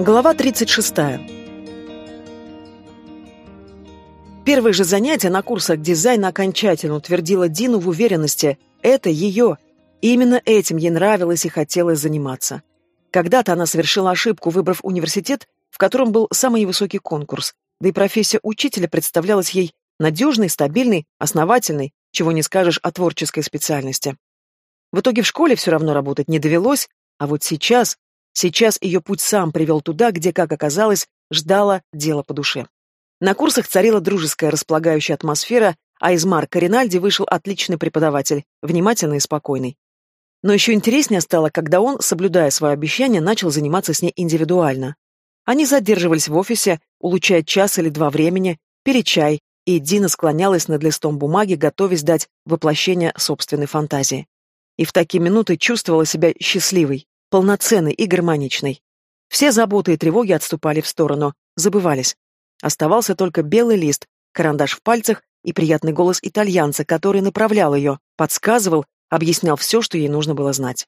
Глава 36. Первое же занятие на курсах дизайна окончательно утвердило Дину в уверенности – это ее. Именно этим ей нравилось и хотелось заниматься. Когда-то она совершила ошибку, выбрав университет, в котором был самый высокий конкурс, да и профессия учителя представлялась ей надежной, стабильной, основательной, чего не скажешь о творческой специальности. В итоге в школе все равно работать не довелось, а вот сейчас, Сейчас ее путь сам привел туда, где, как оказалось, ждало дело по душе. На курсах царила дружеская располагающая атмосфера, а из Марка Ринальди вышел отличный преподаватель, внимательный и спокойный. Но еще интереснее стало, когда он, соблюдая свое обещание, начал заниматься с ней индивидуально. Они задерживались в офисе, улучшая час или два времени, пили чай, и Дина склонялась над листом бумаги, готовясь дать воплощение собственной фантазии. И в такие минуты чувствовала себя счастливой полноценной и гармоничной. Все заботы и тревоги отступали в сторону, забывались. Оставался только белый лист, карандаш в пальцах и приятный голос итальянца, который направлял ее, подсказывал, объяснял все, что ей нужно было знать.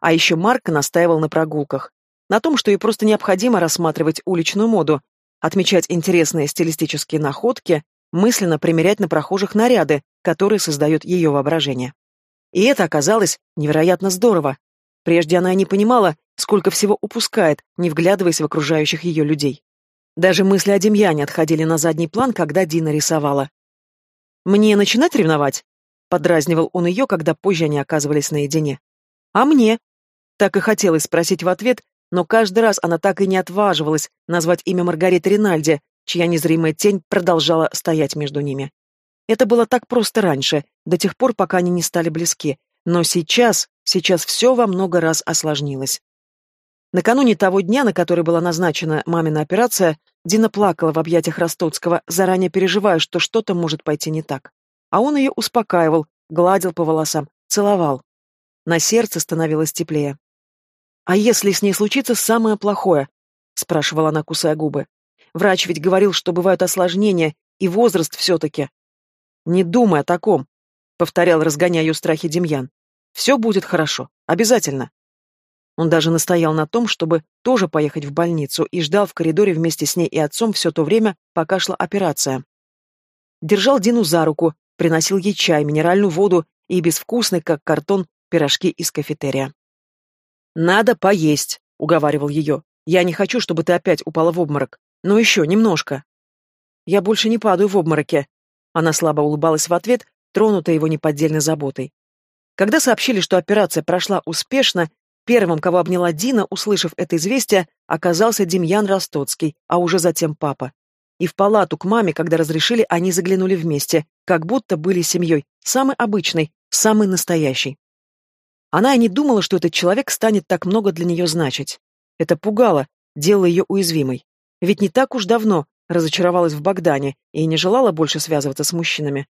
А еще Марк настаивал на прогулках. На том, что ей просто необходимо рассматривать уличную моду, отмечать интересные стилистические находки, мысленно примерять на прохожих наряды, которые создает ее воображение. И это оказалось невероятно здорово. Прежде она не понимала, сколько всего упускает, не вглядываясь в окружающих ее людей. Даже мысли о Демьяне отходили на задний план, когда Дина рисовала. «Мне начинать ревновать?» — подразнивал он ее, когда позже они оказывались наедине. «А мне?» — так и хотелось спросить в ответ, но каждый раз она так и не отваживалась назвать имя Маргариты Ринальди, чья незримая тень продолжала стоять между ними. Это было так просто раньше, до тех пор, пока они не стали близки. Но сейчас Сейчас все во много раз осложнилось. Накануне того дня, на который была назначена мамина операция, Дина плакала в объятиях Ростоцкого, заранее переживая, что что-то может пойти не так. А он ее успокаивал, гладил по волосам, целовал. На сердце становилось теплее. «А если с ней случится самое плохое?» — спрашивала она, кусая губы. «Врач ведь говорил, что бывают осложнения, и возраст все-таки». «Не думай о таком», — повторял, разгоняя ее страхи Демьян. Все будет хорошо. Обязательно. Он даже настоял на том, чтобы тоже поехать в больницу и ждал в коридоре вместе с ней и отцом все то время, пока шла операция. Держал Дину за руку, приносил ей чай, минеральную воду и безвкусный, как картон, пирожки из кафетерия. «Надо поесть», — уговаривал ее. «Я не хочу, чтобы ты опять упала в обморок. Но еще немножко». «Я больше не падаю в обмороке». Она слабо улыбалась в ответ, тронутая его неподдельной заботой. Когда сообщили, что операция прошла успешно, первым, кого обняла Дина, услышав это известие, оказался Демьян Ростоцкий, а уже затем папа. И в палату к маме, когда разрешили, они заглянули вместе, как будто были семьей, самой обычной, самой настоящей. Она и не думала, что этот человек станет так много для нее значить. Это пугало, делало ее уязвимой. Ведь не так уж давно разочаровалась в Богдане и не желала больше связываться с мужчинами.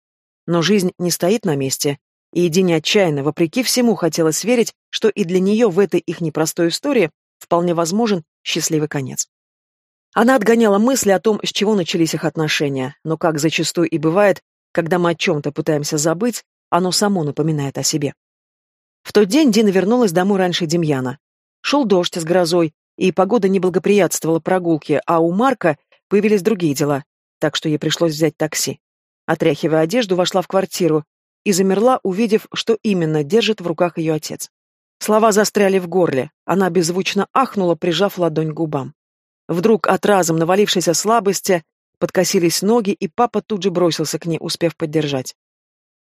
Но жизнь не стоит на месте, и Дине отчаянно, вопреки всему, хотелось верить, что и для нее в этой их непростой истории вполне возможен счастливый конец. Она отгоняла мысли о том, с чего начались их отношения, но, как зачастую и бывает, когда мы о чем-то пытаемся забыть, оно само напоминает о себе. В тот день Дина вернулась домой раньше Демьяна. Шел дождь с грозой, и погода не благоприятствовала прогулке, а у Марка появились другие дела, так что ей пришлось взять такси. Отряхивая одежду, вошла в квартиру, и замерла, увидев, что именно держит в руках ее отец. Слова застряли в горле, она беззвучно ахнула, прижав ладонь к губам. Вдруг от разом навалившейся слабости подкосились ноги, и папа тут же бросился к ней, успев поддержать.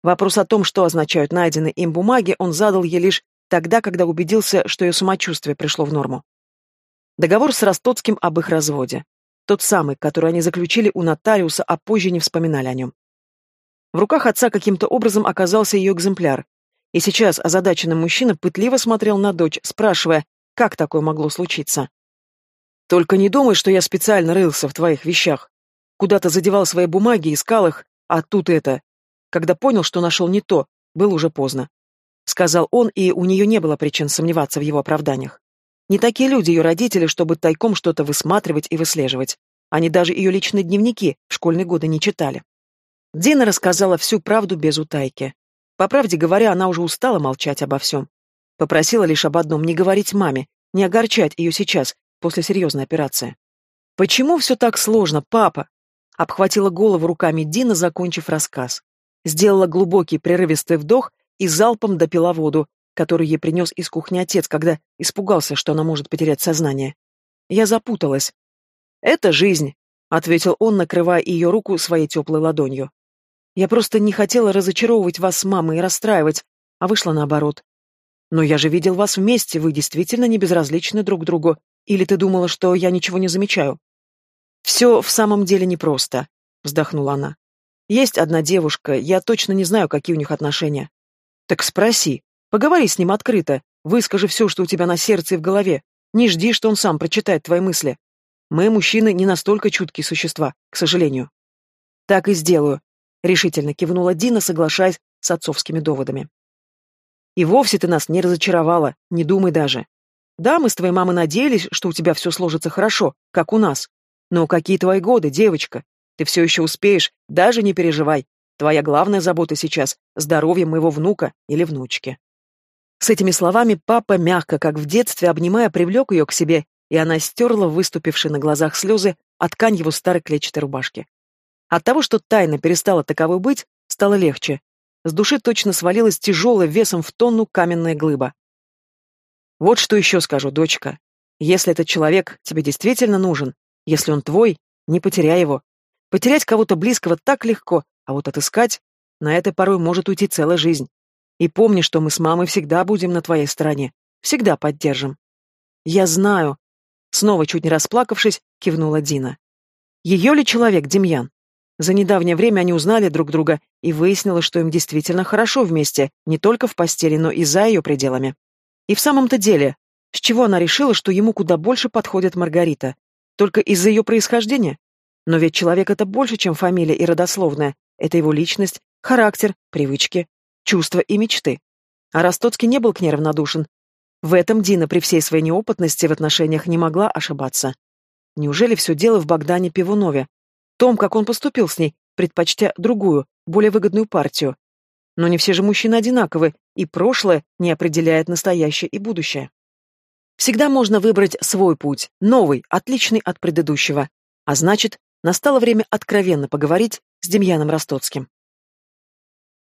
Вопрос о том, что означают найденные им бумаги, он задал ей лишь тогда, когда убедился, что ее самочувствие пришло в норму. Договор с Ростоцким об их разводе. Тот самый, который они заключили у нотариуса, а позже не вспоминали о нем. В руках отца каким-то образом оказался ее экземпляр. И сейчас озадаченный мужчина пытливо смотрел на дочь, спрашивая, как такое могло случиться. «Только не думай, что я специально рылся в твоих вещах. Куда-то задевал свои бумаги, искал их, а тут это. Когда понял, что нашел не то, было уже поздно», — сказал он, и у нее не было причин сомневаться в его оправданиях. Не такие люди ее родители, чтобы тайком что-то высматривать и выслеживать. Они даже ее личные дневники в школьные годы не читали. Дина рассказала всю правду без утайки. По правде говоря, она уже устала молчать обо всем. Попросила лишь об одном — не говорить маме, не огорчать ее сейчас, после серьезной операции. «Почему все так сложно, папа?» — обхватила голову руками Дина, закончив рассказ. Сделала глубокий прерывистый вдох и залпом допила воду, которую ей принес из кухни отец, когда испугался, что она может потерять сознание. Я запуталась. «Это жизнь», — ответил он, накрывая ее руку своей теплой ладонью. Я просто не хотела разочаровывать вас с мамой и расстраивать, а вышла наоборот. Но я же видел вас вместе, вы действительно не безразличны друг другу. Или ты думала, что я ничего не замечаю? Все в самом деле непросто, вздохнула она. Есть одна девушка, я точно не знаю, какие у них отношения. Так спроси, поговори с ним открыто, выскажи все, что у тебя на сердце и в голове. Не жди, что он сам прочитает твои мысли. Мы, мужчины, не настолько чуткие существа, к сожалению. Так и сделаю, решительно кивнула Дина, соглашаясь с отцовскими доводами. И вовсе ты нас не разочаровала, не думай даже. Да, мы с твоей мамой надеялись, что у тебя все сложится хорошо, как у нас. Но какие твои годы, девочка? Ты все еще успеешь, даже не переживай. Твоя главная забота сейчас — здоровье моего внука или внучки. С этими словами папа, мягко, как в детстве, обнимая, привлек ее к себе, и она стерла выступившие на глазах слезы от ткань его старой клетчатой рубашки. От того, что тайна перестала таковой быть, стало легче. С души точно свалилась тяжелая весом в тонну каменная глыба. Вот что еще скажу, дочка. Если этот человек тебе действительно нужен, если он твой, не потеряй его. Потерять кого-то близкого так легко, а вот отыскать — на это порой может уйти целая жизнь. И помни, что мы с мамой всегда будем на твоей стороне, всегда поддержим. Я знаю. Снова, чуть не расплакавшись, кивнула Дина. Ее ли человек Демьян? За недавнее время они узнали друг друга, и выяснило, что им действительно хорошо вместе, не только в постели, но и за ее пределами. И в самом-то деле, с чего она решила, что ему куда больше подходит Маргарита? Только из-за ее происхождения? Но ведь человек — это больше, чем фамилия и родословная. Это его личность, характер, привычки, чувства и мечты. А Ростоцкий не был к ней равнодушен. В этом Дина при всей своей неопытности в отношениях не могла ошибаться. Неужели все дело в Богдане Пивунове? том, как он поступил с ней, предпочтя другую, более выгодную партию. Но не все же мужчины одинаковы, и прошлое не определяет настоящее и будущее. Всегда можно выбрать свой путь, новый, отличный от предыдущего. А значит, настало время откровенно поговорить с Демьяном Ростоцким.